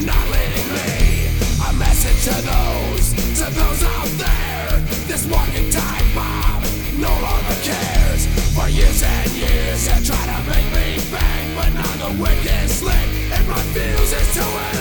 You're not leading me. A message to those, to those out there. This morning time mob no longer cares. For years and years, they try to make me bang, but now the wicked slick and my fuse is to end.